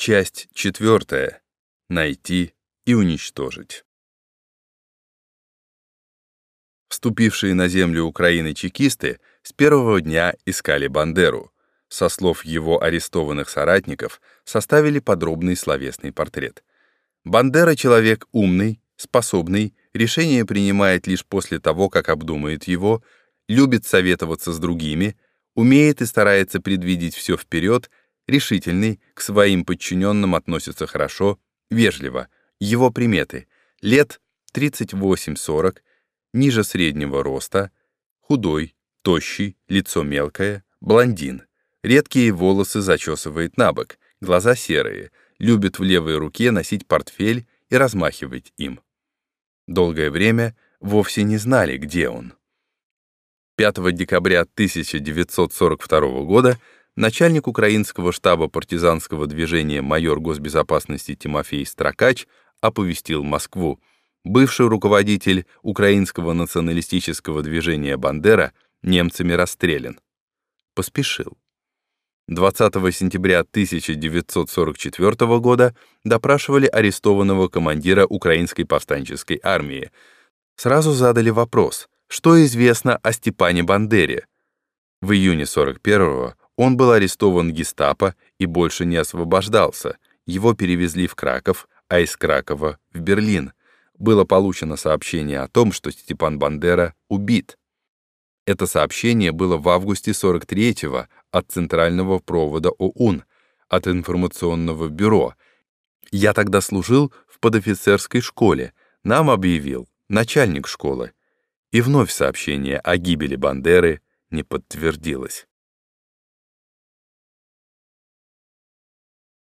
Часть четвертая. Найти и уничтожить. Вступившие на землю Украины чекисты с первого дня искали Бандеру. Со слов его арестованных соратников составили подробный словесный портрет. Бандера — человек умный, способный, решение принимает лишь после того, как обдумает его, любит советоваться с другими, умеет и старается предвидеть все вперед, решительный, к своим подчиненным относится хорошо, вежливо. Его приметы — лет 38-40, ниже среднего роста, худой, тощий, лицо мелкое, блондин. Редкие волосы зачесывает на бок, глаза серые, любит в левой руке носить портфель и размахивать им. Долгое время вовсе не знали, где он. 5 декабря 1942 года начальник украинского штаба партизанского движения майор госбезопасности Тимофей Строкач оповестил Москву. Бывший руководитель украинского националистического движения «Бандера» немцами расстрелян. Поспешил. 20 сентября 1944 года допрашивали арестованного командира Украинской повстанческой армии. Сразу задали вопрос, что известно о Степане Бандере. В июне 41-го он был арестован гестапо и больше не освобождался. Его перевезли в Краков, а из Кракова — в Берлин. Было получено сообщение о том, что Степан Бандера убит. Это сообщение было в августе 43-го от центрального провода ОУН, от информационного бюро. Я тогда служил в подофицерской школе. Нам объявил начальник школы. И вновь сообщение о гибели Бандеры не подтвердилось.